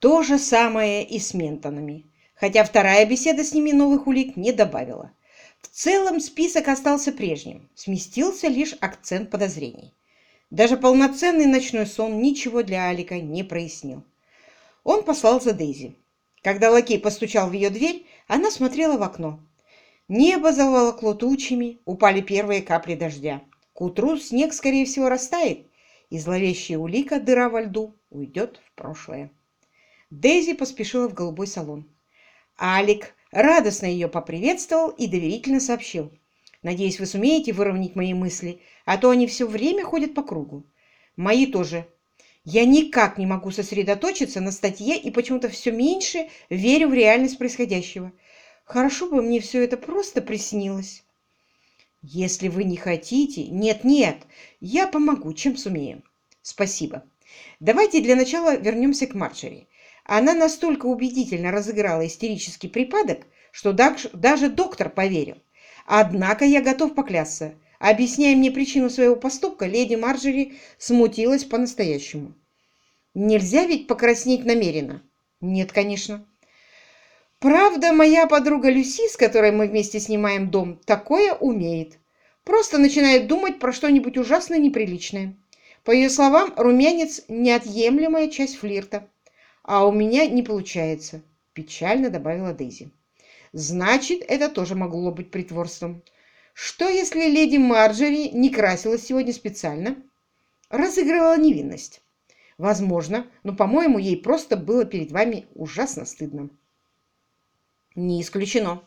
То же самое и с Ментонами, хотя вторая беседа с ними новых улик не добавила. В целом список остался прежним, сместился лишь акцент подозрений. Даже полноценный ночной сон ничего для Алика не прояснил. Он послал за Дейзи. Когда лакей постучал в ее дверь, она смотрела в окно. Небо заволокло тучами, упали первые капли дождя. К утру снег, скорее всего, растает, и зловещая улика, дыра во льду, уйдет в прошлое. Дейзи поспешила в голубой салон. Алик радостно ее поприветствовал и доверительно сообщил. «Надеюсь, вы сумеете выровнять мои мысли, а то они все время ходят по кругу. Мои тоже. Я никак не могу сосредоточиться на статье и почему-то все меньше верю в реальность происходящего. Хорошо бы мне все это просто приснилось». «Если вы не хотите...» «Нет-нет, я помогу, чем сумею». «Спасибо. Давайте для начала вернемся к Марджери. Она настолько убедительно разыграла истерический припадок, что даже доктор поверил. Однако я готов поклясться. Объясняя мне причину своего поступка, леди Марджери смутилась по-настоящему. Нельзя ведь покраснеть намеренно? Нет, конечно. Правда, моя подруга Люси, с которой мы вместе снимаем дом, такое умеет. Просто начинает думать про что-нибудь ужасно неприличное. По ее словам, румянец – неотъемлемая часть флирта. А у меня не получается, печально добавила Дейзи. Значит, это тоже могло быть притворством. Что, если леди Марджери не красилась сегодня специально? Разыгрывала невинность. Возможно, но, по-моему, ей просто было перед вами ужасно стыдно. Не исключено.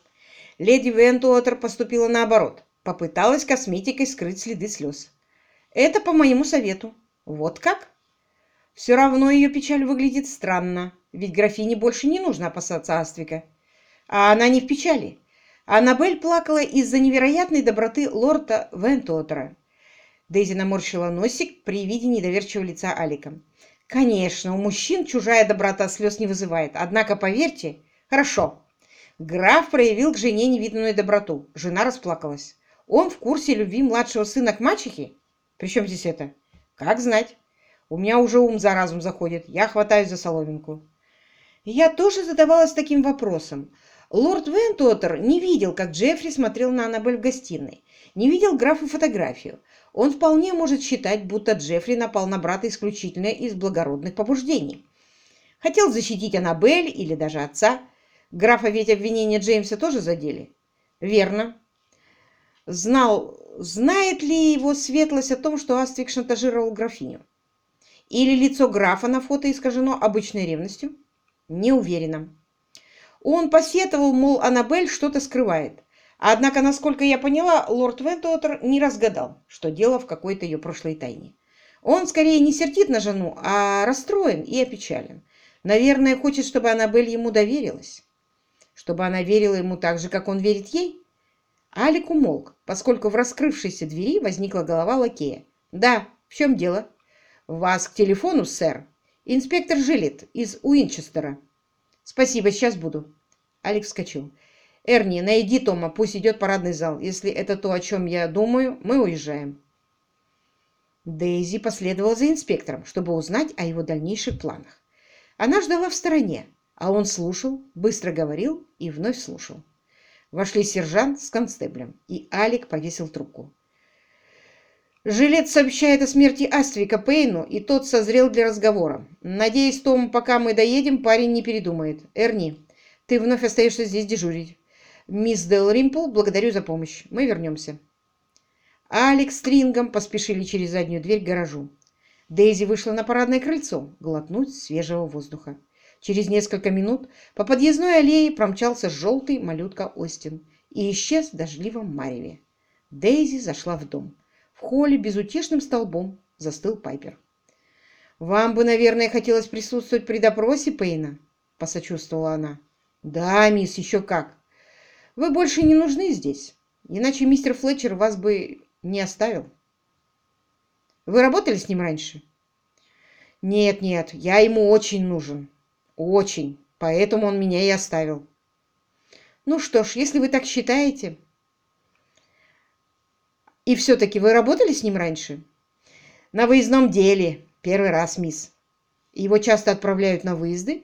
Леди Вентуотер поступила наоборот. Попыталась косметикой скрыть следы слез. Это по моему совету. Вот как? Все равно ее печаль выглядит странно, ведь графине больше не нужно опасаться Аствика. А она не в печали. Аннабель плакала из-за невероятной доброты лорда Вентуотера. Дейзи наморщила носик при виде недоверчивого лица Алика. Конечно, у мужчин чужая доброта слез не вызывает. Однако, поверьте... Хорошо. Граф проявил к жене невиданную доброту. Жена расплакалась. Он в курсе любви младшего сына к мачехе? Причем здесь это? Как знать. У меня уже ум за разум заходит. Я хватаюсь за соломинку. Я тоже задавалась таким вопросом. Лорд Вентуотер не видел, как Джеффри смотрел на Аннабель в гостиной. Не видел графу фотографию. Он вполне может считать, будто Джеффри напал на брата исключительно из благородных побуждений. Хотел защитить Аннабель или даже отца. Графа ведь обвинения Джеймса тоже задели. Верно. Знал, знает ли его светлость о том, что Аствик шантажировал графиню? Или лицо графа на фото искажено обычной ревностью? Не уверена. Он посетовал, мол, Аннабель что-то скрывает. Однако, насколько я поняла, лорд Вентуотер не разгадал, что дело в какой-то ее прошлой тайне. Он скорее не сердит на жену, а расстроен и опечален. Наверное, хочет, чтобы Аннабель ему доверилась. Чтобы она верила ему так же, как он верит ей? Алик умолк, поскольку в раскрывшейся двери возникла голова лакея. «Да, в чем дело?» «Вас к телефону, сэр. Инспектор Жилет из Уинчестера». «Спасибо, сейчас буду». Алекс вскочил. «Эрни, найди Тома, пусть идет парадный зал. Если это то, о чем я думаю, мы уезжаем». Дейзи последовала за инспектором, чтобы узнать о его дальнейших планах. Она ждала в стороне, а он слушал, быстро говорил и вновь слушал. Вошли сержант с констеблем, и Алик повесил трубку. Жилет сообщает о смерти Аствика Пейну, и тот созрел для разговора. Надеюсь, Том, пока мы доедем, парень не передумает. Эрни, ты вновь остаешься здесь дежурить. Мисс Дел Римпл, благодарю за помощь. Мы вернемся. Алекс с Трингом поспешили через заднюю дверь к гаражу. Дейзи вышла на парадное крыльцо глотнуть свежего воздуха. Через несколько минут по подъездной аллее промчался желтый малютка Остин и исчез в дождливом мареве. Дейзи зашла в дом. В холле безутешным столбом застыл Пайпер. «Вам бы, наверное, хотелось присутствовать при допросе Пейна?» — посочувствовала она. «Да, мисс, еще как. Вы больше не нужны здесь, иначе мистер Флетчер вас бы не оставил». «Вы работали с ним раньше?» «Нет, нет, я ему очень нужен. Очень. Поэтому он меня и оставил». «Ну что ж, если вы так считаете...» И все-таки вы работали с ним раньше? На выездном деле. Первый раз, мисс. Его часто отправляют на выезды?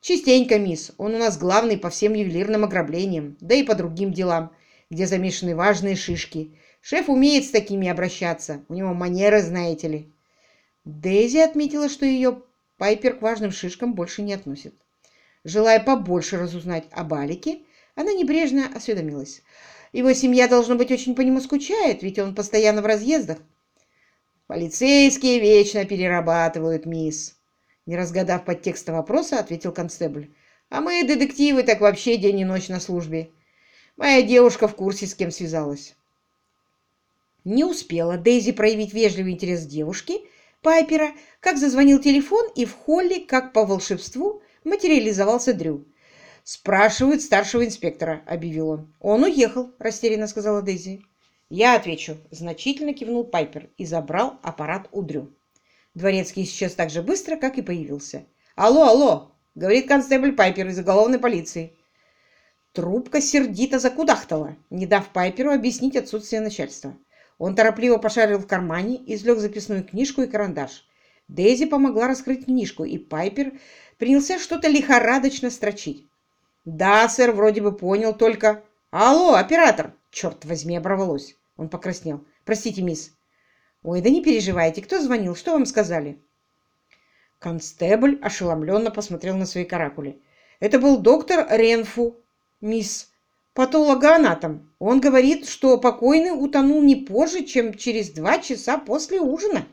Частенько, мисс. Он у нас главный по всем ювелирным ограблениям, да и по другим делам, где замешаны важные шишки. Шеф умеет с такими обращаться. У него манеры, знаете ли. Дейзи отметила, что ее Пайпер к важным шишкам больше не относит. Желая побольше разузнать об Алике, она небрежно осведомилась. Его семья, должно быть, очень по нему скучает, ведь он постоянно в разъездах. Полицейские вечно перерабатывают, мисс. Не разгадав подтекста вопроса, ответил констебль. А мы, детективы, так вообще день и ночь на службе. Моя девушка в курсе, с кем связалась. Не успела Дейзи проявить вежливый интерес девушки, Пайпера, как зазвонил телефон, и в холле, как по волшебству, материализовался Дрю. «Спрашивают старшего инспектора», — объявил он. «Он уехал», — растерянно сказала Дейзи. «Я отвечу», — значительно кивнул Пайпер и забрал аппарат у Дрю. Дворецкий исчез так же быстро, как и появился. «Алло, алло!» — говорит констебль Пайпер из уголовной полиции. Трубка сердито закудахтала, не дав Пайперу объяснить отсутствие начальства. Он торопливо пошарил в кармане, извлек записную книжку и карандаш. Дейзи помогла раскрыть книжку, и Пайпер принялся что-то лихорадочно строчить. «Да, сэр, вроде бы понял, только...» «Алло, оператор!» «Черт возьми, оборвалось!» Он покраснел. «Простите, мисс». «Ой, да не переживайте. Кто звонил? Что вам сказали?» Констебль ошеломленно посмотрел на свои каракули. «Это был доктор Ренфу, мисс патологоанатом. Он говорит, что покойный утонул не позже, чем через два часа после ужина.